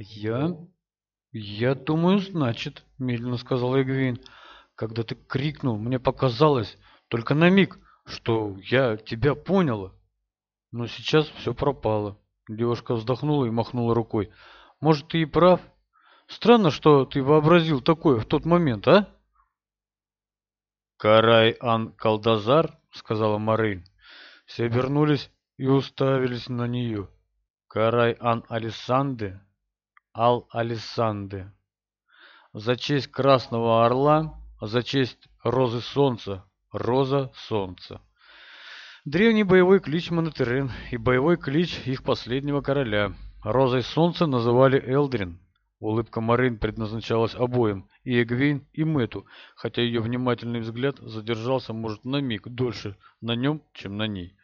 «Я? Я думаю, значит», — медленно сказал Эгвин, «Когда ты крикнул, мне показалось, только на миг, что я тебя поняла. Но сейчас все пропало». Девушка вздохнула и махнула рукой. «Может, ты и прав? Странно, что ты вообразил такое в тот момент, а?» «Карай-ан Калдазар», — сказала Марин. Все обернулись и уставились на нее. Карай-ан Алисанды Ал-Алисанды. За честь Красного Орла, за честь Розы Солнца, Роза Солнца. Древний боевой клич Монотерен и боевой клич их последнего короля. Розой Солнца называли Элдрин. Улыбка Марин предназначалась обоим, и Эгвейн, и Мэту, хотя ее внимательный взгляд задержался, может, на миг дольше на нем, чем на ней.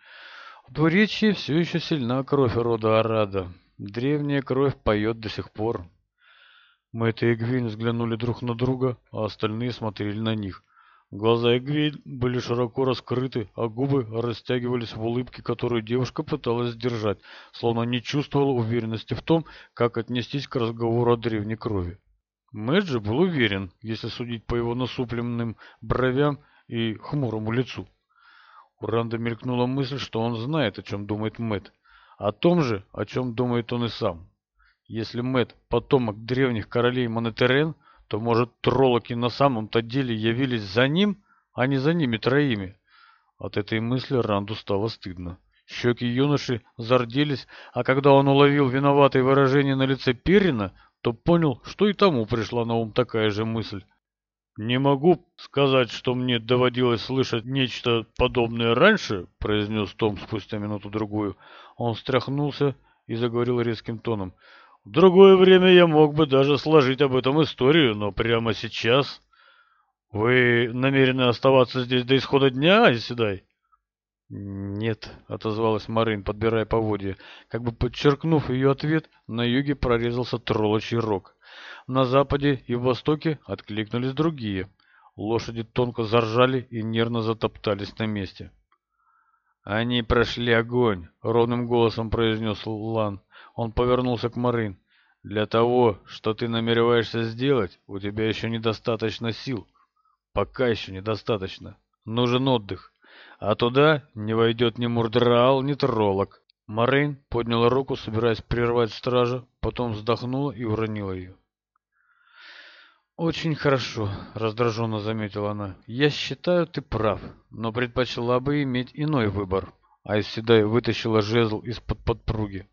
В двуречье все еще сильна кровь рода Арада древняя кровь поет до сих пор. Мэтт и Эгвин взглянули друг на друга, а остальные смотрели на них. Глаза Эгвейн были широко раскрыты, а губы растягивались в улыбке, которую девушка пыталась сдержать, словно не чувствовала уверенности в том, как отнестись к разговору о древней крови. Мэтт же был уверен, если судить по его насупленным бровям и хмурому лицу. У Ранда мелькнула мысль, что он знает, о чем думает Мэтт о том же, о чем думает он и сам. Если Мэт потомок древних королей Монотерен, то, может, троллоки на самом-то деле явились за ним, а не за ними троими. От этой мысли Ранду стало стыдно. Щеки юноши зарделись, а когда он уловил виноватое выражение на лице Перина, то понял, что и тому пришла на ум такая же мысль. «Не могу сказать, что мне доводилось слышать нечто подобное раньше», — произнес Том спустя минуту-другую. Он встряхнулся и заговорил резким тоном. «В другое время я мог бы даже сложить об этом историю, но прямо сейчас...» «Вы намерены оставаться здесь до исхода дня, Айседай?» «Нет», — отозвалась Марин, подбирая поводья. Как бы подчеркнув ее ответ, на юге прорезался троллочий рог. На западе и в востоке откликнулись другие. Лошади тонко заржали и нервно затоптались на месте. «Они прошли огонь!» — ровным голосом произнес Лан. Он повернулся к Марин. «Для того, что ты намереваешься сделать, у тебя еще недостаточно сил. Пока еще недостаточно. Нужен отдых. А туда не войдет ни Мурдраал, ни Троллок». Марин подняла руку, собираясь прервать стража, потом вздохнула и уронила ее. «Очень хорошо», — раздраженно заметила она. «Я считаю, ты прав, но предпочла бы иметь иной выбор». Айседай вытащила жезл из-под подпруги.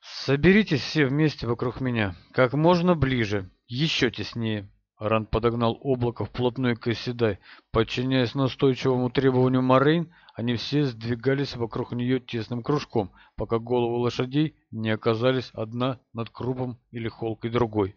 «Соберитесь все вместе вокруг меня, как можно ближе, еще теснее». Ранд подогнал облако вплотную к Айседай. Подчиняясь настойчивому требованию Морейн, они все сдвигались вокруг нее тесным кружком, пока головы лошадей не оказались одна над крупом или холкой другой.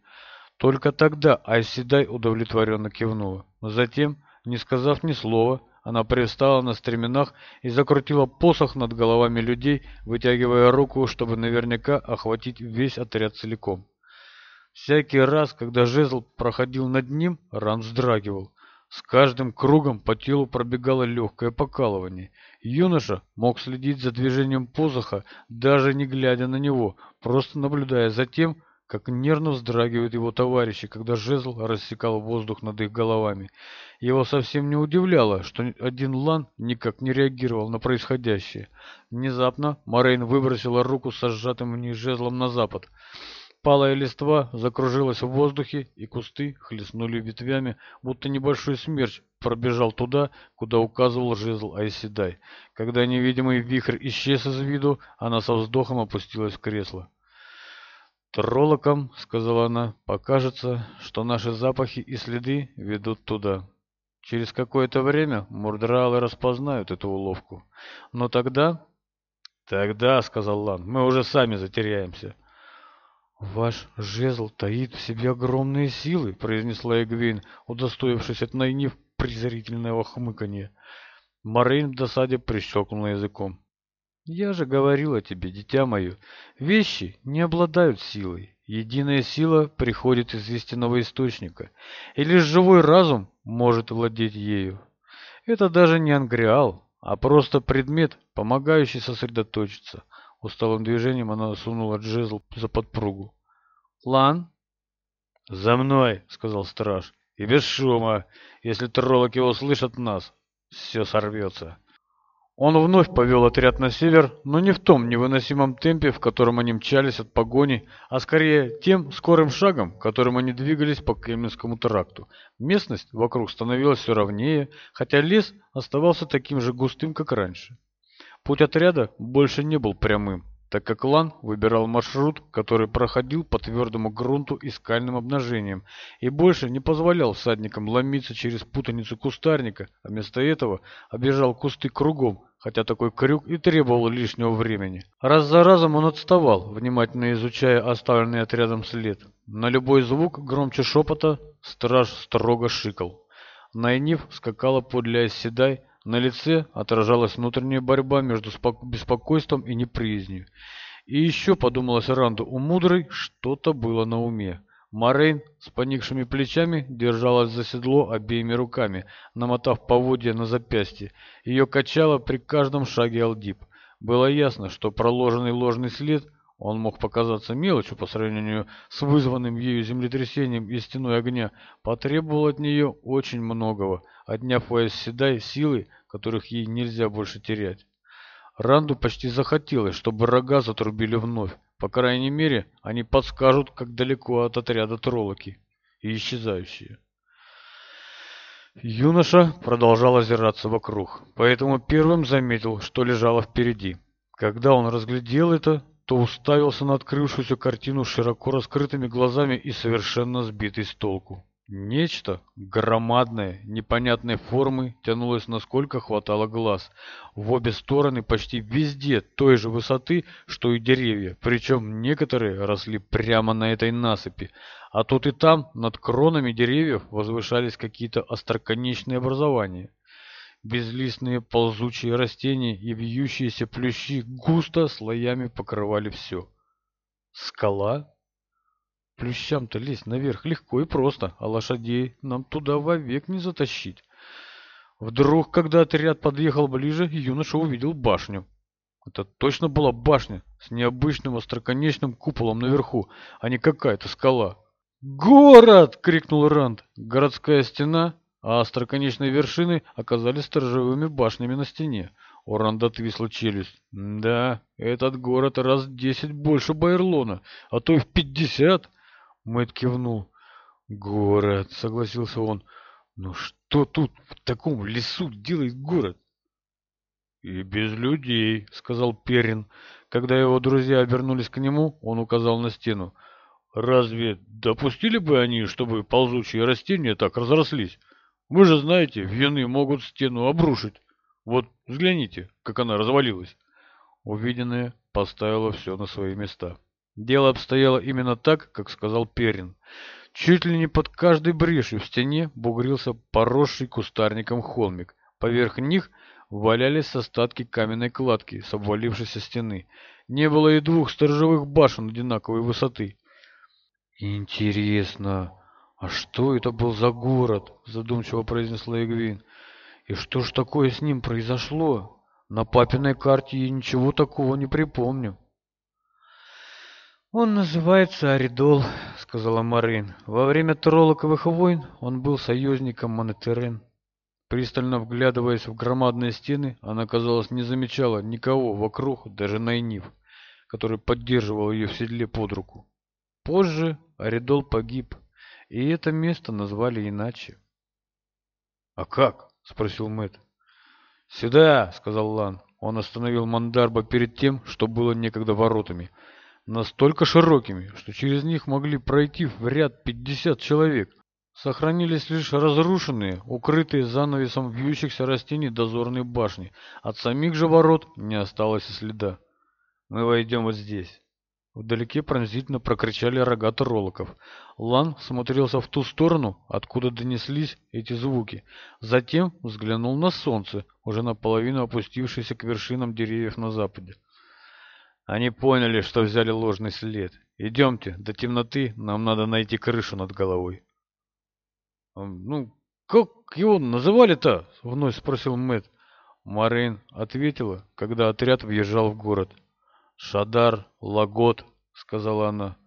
Только тогда Айседай удовлетворенно кивнула. но Затем, не сказав ни слова, она привстала на стременах и закрутила посох над головами людей, вытягивая руку, чтобы наверняка охватить весь отряд целиком. Всякий раз, когда жезл проходил над ним, ран вздрагивал. С каждым кругом по телу пробегало легкое покалывание. Юноша мог следить за движением посоха, даже не глядя на него, просто наблюдая за тем, как нервно вздрагивают его товарищи, когда жезл рассекал воздух над их головами. Его совсем не удивляло, что один Лан никак не реагировал на происходящее. Внезапно Морейн выбросила руку со сжатым в ней жезлом на запад. Палая листва закружилась в воздухе, и кусты хлестнули ветвями, будто небольшой смерч пробежал туда, куда указывал жезл Айседай. Когда невидимый вихрь исчез из виду, она со вздохом опустилась в кресло. Тролокам, сказала она покажется что наши запахи и следы ведут туда через какое то время мурдралы распознают эту уловку но тогда тогда сказал лан мы уже сами затеряемся «Ваш жезл таит в себе огромные силы», — произнесла Эгвин, удостоившись от Найниф презрительного хмыканья. Марин в досаде прищелкнула языком. Я же говорила тебе, дитя мое, вещи не обладают силой. Единая сила приходит из истинного источника, и лишь живой разум может владеть ею. Это даже не ангриал, а просто предмет, помогающий сосредоточиться. Усталым движением она сунула джезл за подпругу. «Лан?» «За мной!» — сказал страж. «И без шума! Если троллоки услышат нас, все сорвется!» Он вновь повел отряд на север, но не в том невыносимом темпе, в котором они мчались от погони, а скорее тем скорым шагом, которым они двигались по Кремлинскому тракту. Местность вокруг становилась все ровнее, хотя лес оставался таким же густым, как раньше. Путь отряда больше не был прямым так как Лан выбирал маршрут, который проходил по твердому грунту и скальным обнажениям, и больше не позволял всадникам ломиться через путаницу кустарника, а вместо этого обежал кусты кругом, хотя такой крюк и требовал лишнего времени. Раз за разом он отставал, внимательно изучая оставленный отрядом след. На любой звук громче шепота страж строго шикал. Найнив скакала подле оседай, на лице отражалась внутренняя борьба между беспокойством и неприязнью. И еще, подумалось Ранду, у мудрой что-то было на уме. Морейн с поникшими плечами держалась за седло обеими руками, намотав поводья на запястье. Ее качало при каждом шаге Алдип. Было ясно, что проложенный ложный след он мог показаться мелочью по сравнению с вызванным ею землетрясением и стеной огня, потребовал от нее очень многого, отняв у Айседай силы, которых ей нельзя больше терять. Ранду почти захотелось, чтобы рога затрубили вновь. По крайней мере, они подскажут, как далеко от отряда троллоки и исчезающие. Юноша продолжал озираться вокруг, поэтому первым заметил, что лежало впереди. Когда он разглядел это, то уставился на открывшуюся картину широко раскрытыми глазами и совершенно сбитый с толку. Нечто громадное, непонятной формы тянулось насколько хватало глаз. В обе стороны почти везде той же высоты, что и деревья, причем некоторые росли прямо на этой насыпи. А тут и там над кронами деревьев возвышались какие-то остроконечные образования. Безлистные ползучие растения и вьющиеся плющи густо слоями покрывали все. Скала? Плющам-то лезть наверх легко и просто, а лошадей нам туда вовек не затащить. Вдруг, когда отряд подъехал ближе, юноша увидел башню. Это точно была башня с необычным остроконечным куполом наверху, а не какая-то скала. «Город!» — крикнул Ранд. Городская стена а остроконечные вершины оказались сторожевыми башнями на стене. У Ранда отвисла челюсть. «Да, этот город раз в десять больше Байерлона, а то и в пятьдесят!» Мэтт кивнул. «Город», — согласился он. «Но что тут в таком лесу делает город?» «И без людей», — сказал Перин. Когда его друзья обернулись к нему, он Вы же знаете, вены могут стену обрушить. Вот взгляните, как она развалилась. Увиденное поставило все на свои места. Дело обстояло именно так, как сказал Перин. Чуть ли не под каждой брешью в стене бугрился поросший кустарником холмик. Поверх них валялись остатки каменной кладки с обвалившейся стены. Не было и двух сторожевых башен одинаковой высоты. «Интересно, а что это был за город? Задумчиво произнесла Игвин. И что ж такое с ним произошло? На папиной карте я ничего такого не припомню. «Он называется Аридол», — сказала Марин. «Во время Тролоковых войн он был союзником Монотерен». Пристально вглядываясь в громадные стены, она, казалось, не замечала никого вокруг, даже Найнив, который поддерживал ее в седле под руку. Позже Аридол погиб, и это место назвали иначе. «А как?» — спросил Мэт. «Сюда!» — сказал Лан. Он остановил Мандарба перед тем, что было некогда воротами. Настолько широкими, что через них могли пройти в ряд 50 человек. Сохранились лишь разрушенные, укрытые занавесом вьющихся растений дозорной башни. От самих же ворот не осталось и следа. «Мы войдем вот здесь». Вдалеке пронзительно прокричали рогаты ролоков. Лан смотрелся в ту сторону, откуда донеслись эти звуки. Затем взглянул на солнце, уже наполовину опустившееся к вершинам деревьев на западе. Они поняли, что взяли ложный след. Идемте, до темноты нам надо найти крышу над головой. «Ну, как его называли-то?» — вновь спросил Мэтт. Марин ответила, когда отряд въезжал в город. «Шадар Лагот», — сказала она.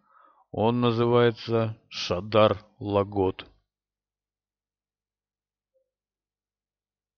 «Он называется Шадар Лагот».